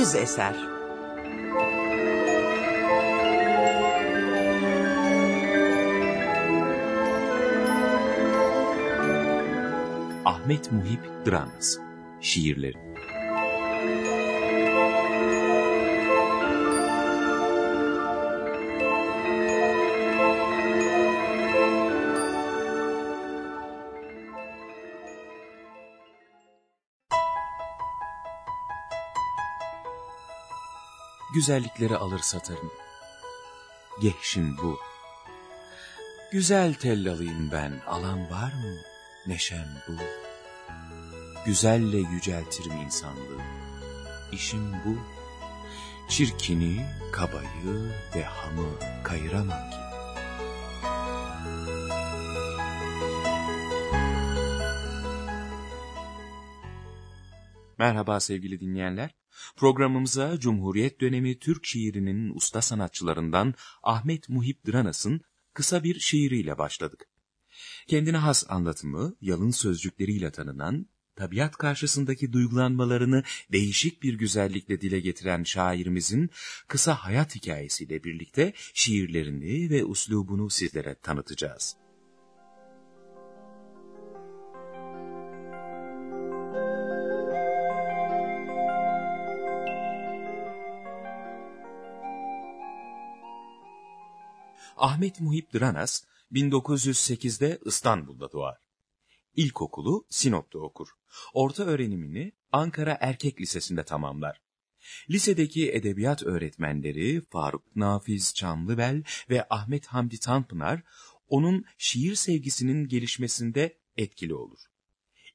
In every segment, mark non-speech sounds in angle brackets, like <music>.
Düz eser. Ahmet Muhip Dranas Şiirleri güzellikleri alır satarım. Gehşim bu. Güzel tellalıyım ben, alan var mı? Neşem bu. Güzelle yüceltirim insanlığı. İşim bu. Çirkini, kabayı ve hamı kayıramam ki. Merhaba sevgili dinleyenler. Programımıza Cumhuriyet dönemi Türk şiirinin usta sanatçılarından Ahmet Muhip Dranas'ın kısa bir şiiriyle başladık. Kendine has anlatımı, yalın sözcükleriyle tanınan, tabiat karşısındaki duygulanmalarını değişik bir güzellikle dile getiren şairimizin kısa hayat hikayesiyle birlikte şiirlerini ve uslubunu sizlere tanıtacağız. Ahmet Muhip Dranas 1908'de İstanbul'da doğar. İlkokulu Sinop'ta okur. Orta öğrenimini Ankara Erkek Lisesi'nde tamamlar. Lisedeki edebiyat öğretmenleri Faruk Nafiz Çamlıbel ve Ahmet Hamdi Tanpınar onun şiir sevgisinin gelişmesinde etkili olur.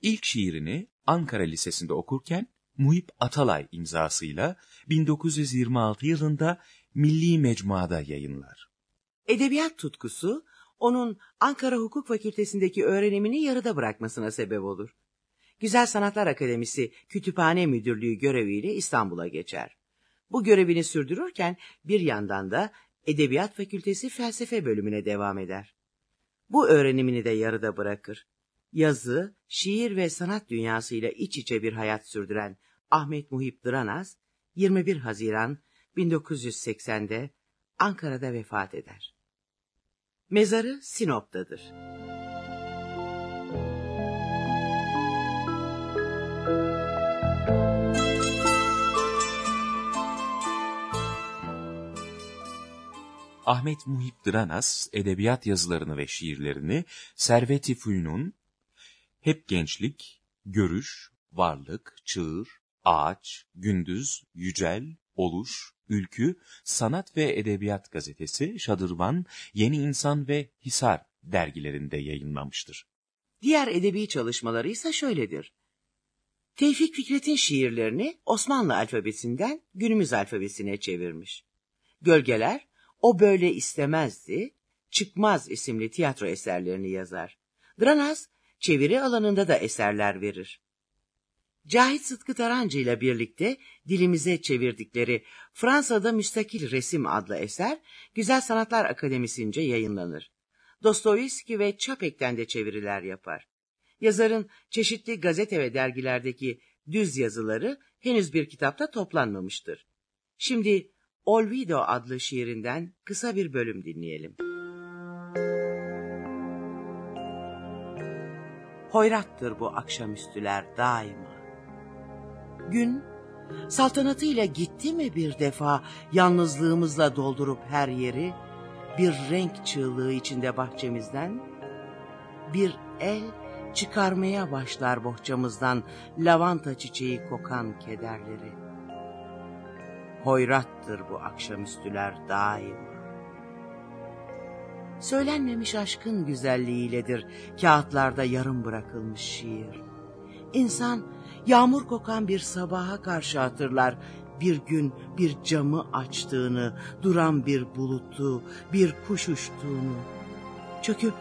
İlk şiirini Ankara Lisesi'nde okurken Muhip Atalay imzasıyla 1926 yılında Milli Mecmuada yayınlar. Edebiyat tutkusu onun Ankara Hukuk Fakültesindeki öğrenimini yarıda bırakmasına sebep olur. Güzel Sanatlar Akademisi Kütüphane Müdürlüğü göreviyle İstanbul'a geçer. Bu görevini sürdürürken bir yandan da Edebiyat Fakültesi Felsefe bölümüne devam eder. Bu öğrenimini de yarıda bırakır. Yazı, şiir ve sanat dünyasıyla iç içe bir hayat sürdüren Ahmet Muhip Dranaz, 21 Haziran 1980'de Ankara'da vefat eder. Mezarı Sinop'tadır. Ahmet Muhip Dranas edebiyat yazılarını ve şiirlerini Servet-i Fünun, Hep Gençlik, Görüş, Varlık, Çığır, Ağaç, Gündüz, Yücel, Oluş, Ülkü, Sanat ve Edebiyat Gazetesi, Şadırvan, Yeni İnsan ve Hisar dergilerinde yayınlamıştır. Diğer edebi çalışmaları ise şöyledir. Tevfik Fikret'in şiirlerini Osmanlı alfabesinden günümüz alfabesine çevirmiş. Gölgeler, O Böyle istemezdi, Çıkmaz isimli tiyatro eserlerini yazar. Dranaz, çeviri alanında da eserler verir. Cahit Sıtkı Tarancı ile birlikte dilimize çevirdikleri Fransa'da Müstakil Resim adlı eser Güzel Sanatlar Akademisi'nce yayınlanır. Dostoyevski ve Çapek'ten de çeviriler yapar. Yazarın çeşitli gazete ve dergilerdeki düz yazıları henüz bir kitapta toplanmamıştır. Şimdi Olvido adlı şiirinden kısa bir bölüm dinleyelim. Hoyrattır bu akşamüstüler daima. Gün saltanatıyla gitti mi bir defa yalnızlığımızla doldurup her yeri bir renk çığlığı içinde bahçemizden bir el çıkarmaya başlar bohçamızdan lavanta çiçeği kokan kederleri. Hoyrattır bu akşamüstüler daima. Söylenmemiş aşkın güzelliğiyledir kağıtlarda yarım bırakılmış şiir. İnsan yağmur kokan bir sabaha karşı hatırlar bir gün bir camı açtığını, duran bir bulutu, bir kuş uçtuğunu, çöküp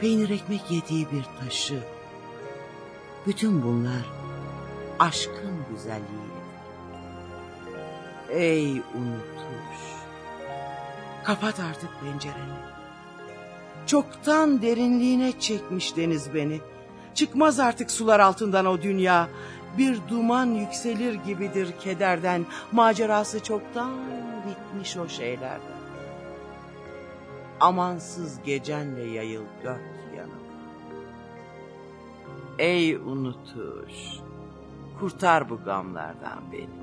peynir ekmek yediği bir taşı. Bütün bunlar aşkın güzelliğiyle. Ey unutuş, kapat artık pencereni. Çoktan derinliğine çekmiş deniz beni. Çıkmaz artık sular altından o dünya. Bir duman yükselir gibidir kederden, macerası çoktan bitmiş o şeylerden. Amansız gecenle yayıl dört yanım. Ey unutuş, kurtar bu gamlardan beni.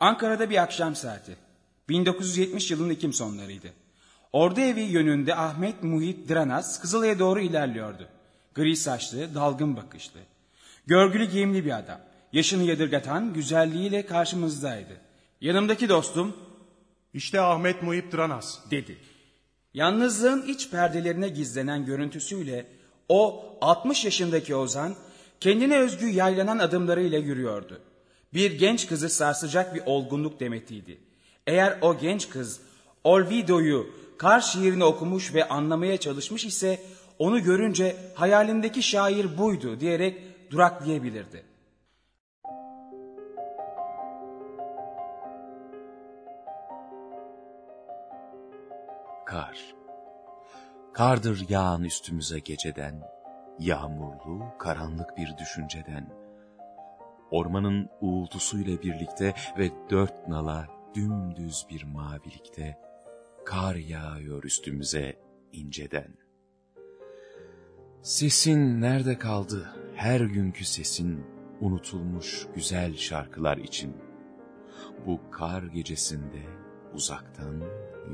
Ankara'da bir akşam saati. 1970 yılının Ekim sonlarıydı. Ordu evi yönünde Ahmet Muhit Dranas Kızılay'a doğru ilerliyordu. Gri saçlı, dalgın bakışlı. Görgülü giyimli bir adam. Yaşını yadırgatan güzelliğiyle karşımızdaydı. Yanımdaki dostum... İşte Ahmet Muhit Dranas. Dedi. Yalnızlığın iç perdelerine gizlenen görüntüsüyle o 60 yaşındaki Ozan kendine özgü yaylanan adımlarıyla yürüyordu bir genç kızı sarsacak bir olgunluk demetiydi. Eğer o genç kız Olvido'yu kar şiirini okumuş ve anlamaya çalışmış ise onu görünce hayalindeki şair buydu diyerek duraklayabilirdi. Kar. Kardır yağan üstümüze geceden, yağmurlu, karanlık bir düşünceden ormanın uğultusuyla birlikte ve dört nala dümdüz bir mavilikte kar yağıyor üstümüze inceden. Sesin nerede kaldı her günkü sesin unutulmuş güzel şarkılar için? Bu kar gecesinde uzaktan,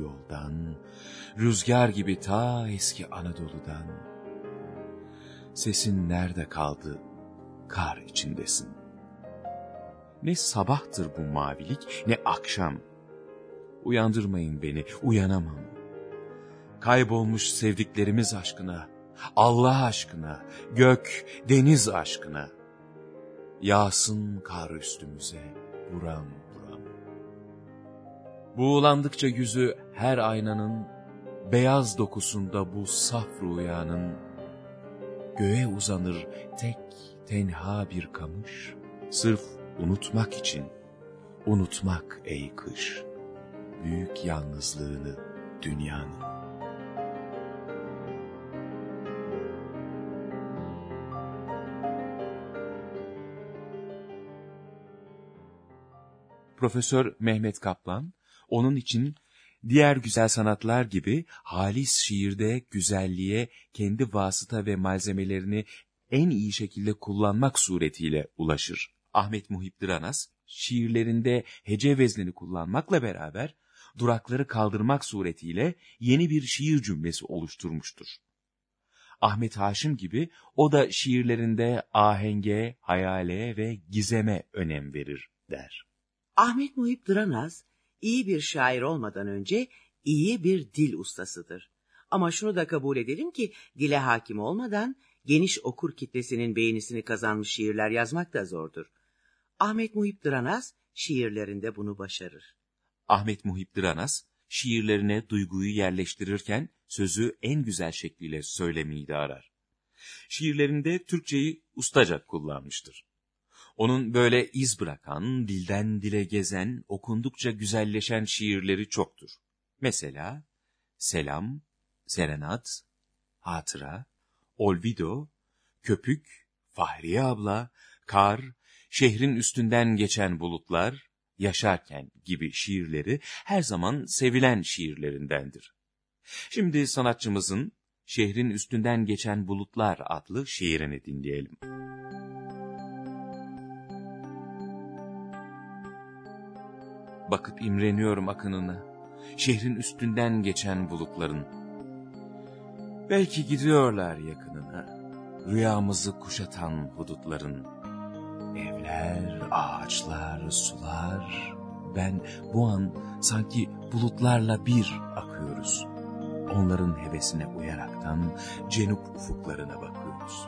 yoldan, rüzgar gibi ta eski Anadolu'dan. Sesin nerede kaldı kar içindesin? Ne sabahtır bu mavilik ne akşam. Uyandırmayın beni, uyanamam. Kaybolmuş sevdiklerimiz aşkına, Allah aşkına, gök, deniz aşkına. Yağsın kar üstümüze, buram buram. Buğulandıkça yüzü her aynanın, beyaz dokusunda bu saf rüyanın, göğe uzanır tek tenha bir kamış, sırf unutmak için, unutmak ey kış, büyük yalnızlığını dünyanın. Profesör Mehmet Kaplan, onun için diğer güzel sanatlar gibi halis şiirde güzelliğe kendi vasıta ve malzemelerini en iyi şekilde kullanmak suretiyle ulaşır. Ahmet Muhip Dıranas, şiirlerinde hece veznini kullanmakla beraber durakları kaldırmak suretiyle yeni bir şiir cümlesi oluşturmuştur. Ahmet Haşim gibi o da şiirlerinde ahenge, hayale ve gizeme önem verir der. Ahmet Muhip Dıranaz iyi bir şair olmadan önce iyi bir dil ustasıdır. Ama şunu da kabul edelim ki dile hakim olmadan geniş okur kitlesinin beğenisini kazanmış şiirler yazmak da zordur. Ahmet Muhip Dıranaz şiirlerinde bunu başarır. Ahmet Muhip Dıranaz şiirlerine duyguyu yerleştirirken sözü en güzel şekliyle söylemeyi de arar. Şiirlerinde Türkçeyi ustaca kullanmıştır. Onun böyle iz bırakan, dilden dile gezen, okundukça güzelleşen şiirleri çoktur. Mesela Selam, Serenat, Hatıra, Olvido, Köpük, Fahriye abla, Kar, şehrin üstünden geçen bulutlar, yaşarken gibi şiirleri her zaman sevilen şiirlerindendir. Şimdi sanatçımızın Şehrin Üstünden Geçen Bulutlar adlı şiirini dinleyelim. Bakıp imreniyorum akınına, şehrin üstünden geçen bulutların. Belki gidiyorlar yakınına, rüyamızı kuşatan hudutların. Evler, ağaçlar, sular. Ben bu an sanki bulutlarla bir akıyoruz. Onların hevesine uyaraktan cenup ufuklarına bakıyoruz.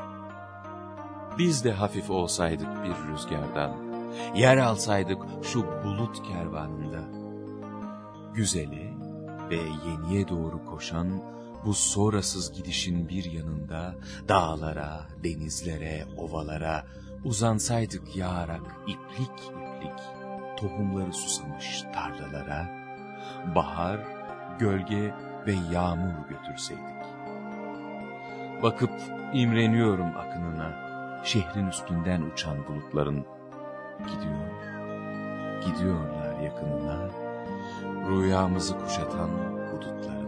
Biz de hafif olsaydık bir rüzgardan, yer alsaydık şu bulut kervanında. Güzeli ve yeniye doğru koşan bu sonrasız gidişin bir yanında dağlara, denizlere, ovalara, Uzansaydık yağarak iplik iplik, tohumları susamış tarlalara, bahar, gölge ve yağmur götürseydik. Bakıp imreniyorum akınına, şehrin üstünden uçan bulutların. Gidiyor, gidiyorlar yakınına, rüyamızı kuşatan hudutların.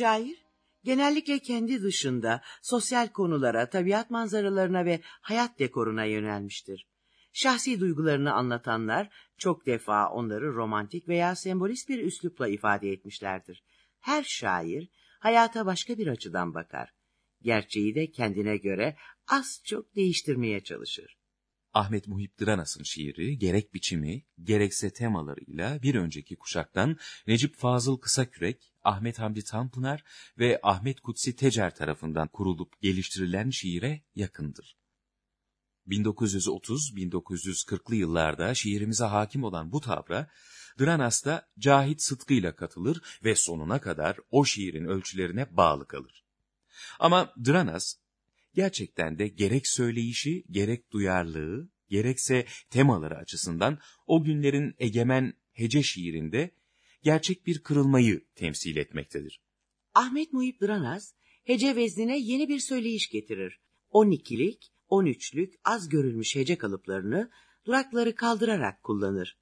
Şair, genellikle kendi dışında sosyal konulara, tabiat manzaralarına ve hayat dekoruna yönelmiştir. Şahsi duygularını anlatanlar çok defa onları romantik veya sembolist bir üslupla ifade etmişlerdir. Her şair hayata başka bir açıdan bakar. Gerçeği de kendine göre az çok değiştirmeye çalışır. Ahmet Muhip Dıranas'ın şiiri gerek biçimi gerekse temalarıyla bir önceki kuşaktan Necip Fazıl Kısakürek, Ahmet Hamdi Tanpınar ve Ahmet Kutsi Tecer tarafından kurulup geliştirilen şiire yakındır. 1930-1940'lı yıllarda şiirimize hakim olan bu tavra, Dıranas da Cahit Sıtkı'yla katılır ve sonuna kadar o şiirin ölçülerine bağlı kalır. Ama Dıranas, gerçekten de gerek söyleyişi, gerek duyarlılığı, gerekse temaları açısından o günlerin egemen hece şiirinde gerçek bir kırılmayı temsil etmektedir. Ahmet Muhip Dıranas, hece veznine yeni bir söyleyiş getirir. 12'lik, 13'lük az görülmüş hece kalıplarını durakları kaldırarak kullanır.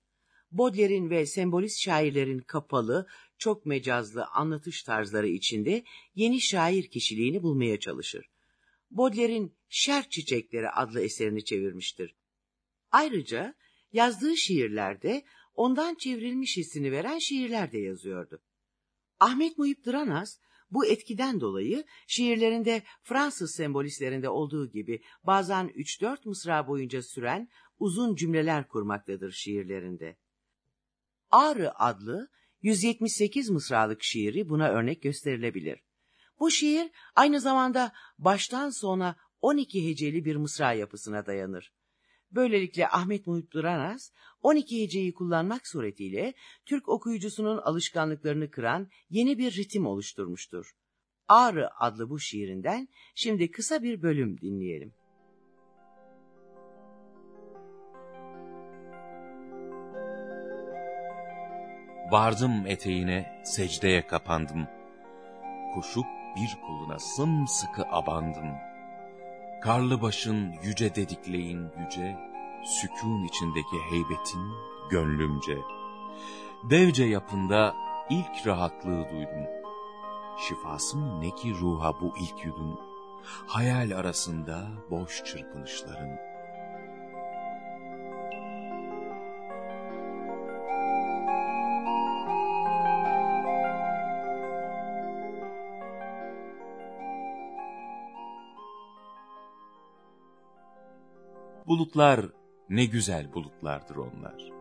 Baudelaire'in ve sembolist şairlerin kapalı, çok mecazlı anlatış tarzları içinde yeni şair kişiliğini bulmaya çalışır. Baudelaire'in Şer Çiçekleri adlı eserini çevirmiştir. Ayrıca yazdığı şiirlerde ondan çevrilmiş hissini veren şiirler de yazıyordu. Ahmet Muhip Dıranas bu etkiden dolayı şiirlerinde Fransız sembolistlerinde olduğu gibi bazen 3-4 mısra boyunca süren uzun cümleler kurmaktadır şiirlerinde. Ağrı adlı 178 mısralık şiiri buna örnek gösterilebilir. Bu şiir aynı zamanda baştan sona 12 heceli bir mısra yapısına dayanır. Böylelikle Ahmet Muhit Duranas 12 heceyi kullanmak suretiyle Türk okuyucusunun alışkanlıklarını kıran yeni bir ritim oluşturmuştur. Ağrı adlı bu şiirinden şimdi kısa bir bölüm dinleyelim. Vardım eteğine, secdeye kapandım. Koşup bir koluna sımsıkı abandım. Karlı başın yüce dedikleyin yüce, sükun içindeki heybetin gönlümce. Devce yapında ilk rahatlığı duydum. Şifası mı ne ki ruha bu ilk yudum? Hayal arasında boş çırpınışların. Bulutlar ne güzel bulutlardır onlar.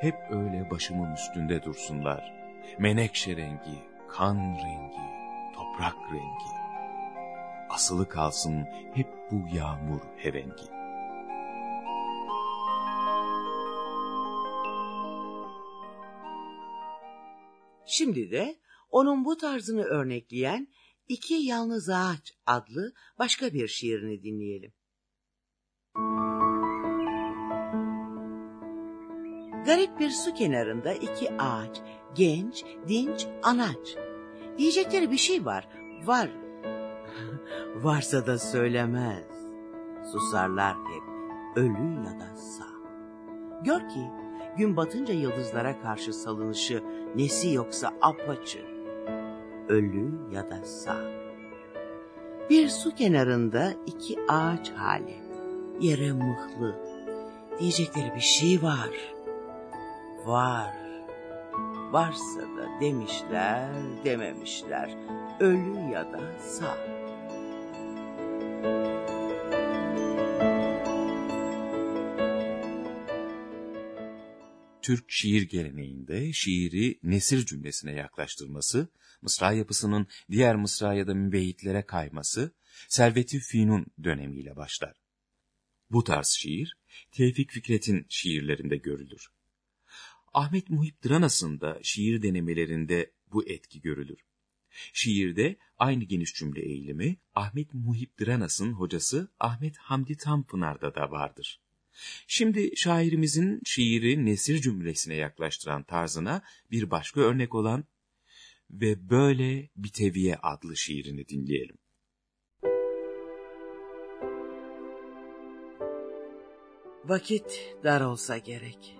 Hep öyle başımın üstünde dursunlar. Menekşe rengi, kan rengi, toprak rengi. Asılı kalsın hep bu yağmur hevengi. Şimdi de onun bu tarzını örnekleyen İki Yalnız Ağaç adlı başka bir şiirini dinleyelim. Garip bir su kenarında iki ağaç, genç, dinç, anaç. Diyecekleri bir şey var, var. <laughs> Varsa da söylemez. Susarlar hep, ölü ya da sağ. Gör ki gün batınca yıldızlara karşı salınışı nesi yoksa apaçı. Ölü ya da sağ. Bir su kenarında iki ağaç hali, yere mıhlı. Diyecekleri bir şey var var. Varsa da demişler, dememişler. Ölü ya da sağ. Türk şiir geleneğinde şiiri nesir cümlesine yaklaştırması, mısra yapısının diğer mısra ya da mübeyitlere kayması, Servet-i Fünun dönemiyle başlar. Bu tarz şiir, Tevfik Fikret'in şiirlerinde görülür. Ahmet Muhip Dranas'ın da şiir denemelerinde bu etki görülür. Şiirde aynı geniş cümle eğilimi Ahmet Muhip Dranas'ın hocası Ahmet Hamdi Tanpınar'da da vardır. Şimdi şairimizin şiiri nesir cümlesine yaklaştıran tarzına bir başka örnek olan ve böyle Biteviye adlı şiirini dinleyelim. Vakit dar olsa gerek.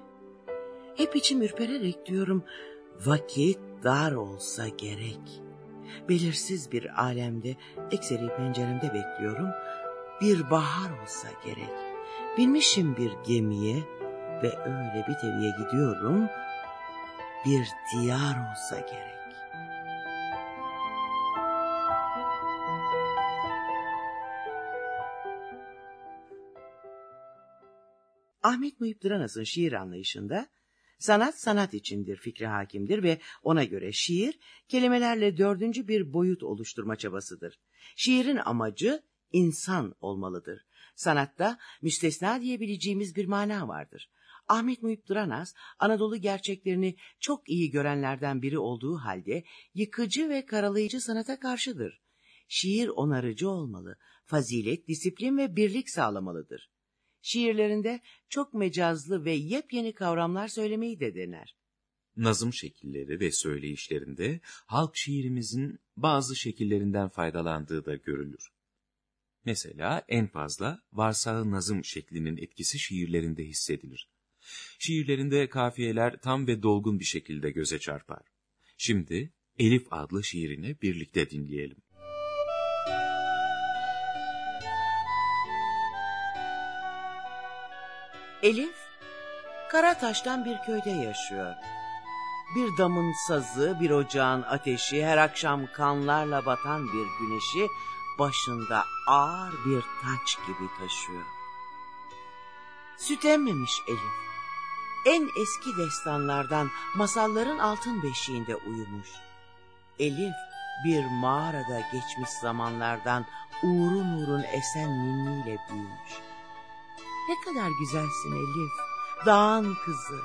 Hep içim ürpererek diyorum, vakit dar olsa gerek. Belirsiz bir alemde, ekseri penceremde bekliyorum, bir bahar olsa gerek. Binmişim bir gemiye ve öyle bir teviye gidiyorum, bir diyar olsa gerek. Ahmet Muhip Dranas'ın şiir anlayışında sanat sanat içindir fikri hakimdir ve ona göre şiir kelimelerle dördüncü bir boyut oluşturma çabasıdır. Şiirin amacı insan olmalıdır. Sanatta müstesna diyebileceğimiz bir mana vardır. Ahmet Muhip Dranas, Anadolu gerçeklerini çok iyi görenlerden biri olduğu halde yıkıcı ve karalayıcı sanata karşıdır. Şiir onarıcı olmalı, fazilet, disiplin ve birlik sağlamalıdır. Şiirlerinde çok mecazlı ve yepyeni kavramlar söylemeyi de dener. Nazım şekilleri ve söyleyişlerinde halk şiirimizin bazı şekillerinden faydalandığı da görülür. Mesela en fazla varsağı nazım şeklinin etkisi şiirlerinde hissedilir. Şiirlerinde kafiyeler tam ve dolgun bir şekilde göze çarpar. Şimdi Elif adlı şiirini birlikte dinleyelim. Elif, Karataş'tan bir köyde yaşıyor. Bir damın sazı, bir ocağın ateşi, her akşam kanlarla batan bir güneşi başında ağır bir taç gibi taşıyor. Süt emmemiş Elif. En eski destanlardan masalların altın beşiğinde uyumuş. Elif bir mağarada geçmiş zamanlardan uğrun uğrun esen ninniyle büyümüş. Ne kadar güzelsin Elif, dağın kızı,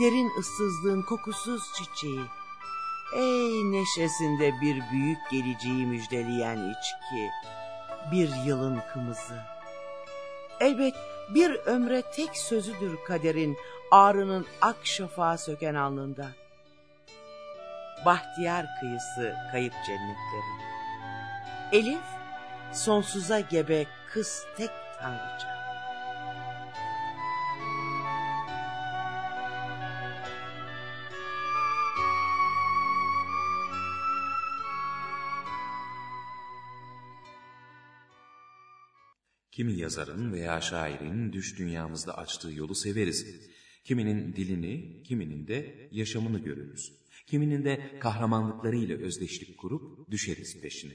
derin ıssızlığın kokusuz çiçeği. Ey neşesinde bir büyük geleceği müjdeleyen içki, bir yılın kımızı. Elbet bir ömre tek sözüdür kaderin, ağrının ak şafağı söken alnında. Bahtiyar kıyısı kayıp cennetlerin. Elif, sonsuza gebe kız tek tanrıça. Kimi yazarın veya şairin düş dünyamızda açtığı yolu severiz. Kiminin dilini, kiminin de yaşamını görürüz. Kiminin de kahramanlıklarıyla özdeşlik kurup düşeriz peşine.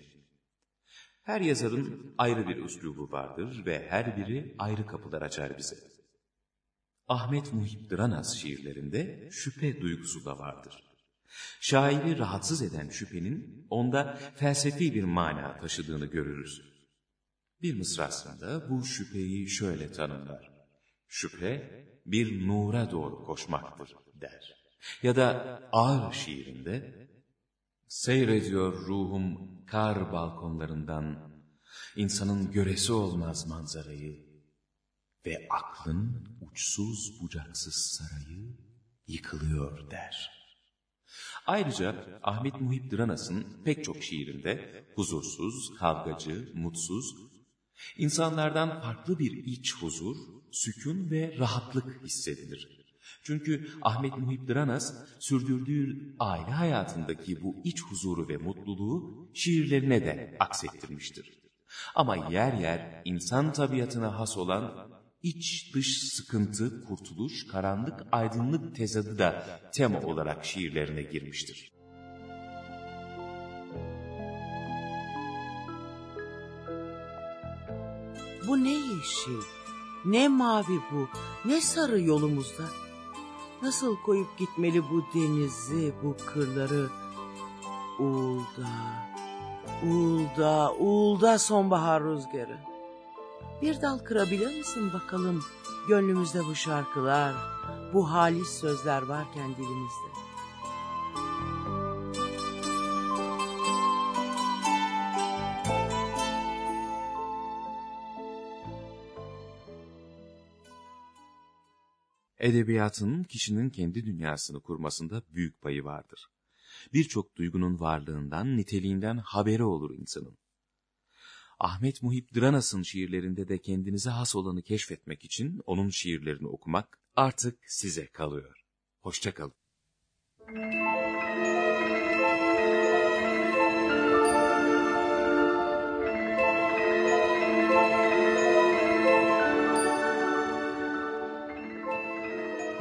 Her yazarın ayrı bir üslubu vardır ve her biri ayrı kapılar açar bize. Ahmet Muhip Dranas şiirlerinde şüphe duygusu da vardır. Şairi rahatsız eden şüphenin onda felsefi bir mana taşıdığını görürüz. Bir mısrasında bu şüpheyi şöyle tanımlar. Şüphe bir nura doğru koşmaktır der. Ya da ağır şiirinde seyrediyor ruhum kar balkonlarından insanın göresi olmaz manzarayı ve aklın uçsuz bucaksız sarayı yıkılıyor der. Ayrıca Ahmet Muhip Dranas'ın pek çok şiirinde huzursuz, kavgacı, mutsuz İnsanlardan farklı bir iç huzur, sükun ve rahatlık hissedilir. Çünkü Ahmet Muhip Dranas sürdürdüğü aile hayatındaki bu iç huzuru ve mutluluğu şiirlerine de aksettirmiştir. Ama yer yer insan tabiatına has olan iç dış sıkıntı, kurtuluş, karanlık, aydınlık tezadı da tema olarak şiirlerine girmiştir. Bu ne yeşil, ne mavi bu, ne sarı yolumuzda. Nasıl koyup gitmeli bu denizi, bu kırları? Uğulda, uğulda, uğulda sonbahar rüzgarı. Bir dal kırabilir misin bakalım gönlümüzde bu şarkılar, bu halis sözler varken dilimizde. Edebiyatın kişinin kendi dünyasını kurmasında büyük payı vardır. Birçok duygunun varlığından, niteliğinden haberi olur insanın. Ahmet Muhip Dranas'ın şiirlerinde de kendinize has olanı keşfetmek için onun şiirlerini okumak artık size kalıyor. Hoşçakalın.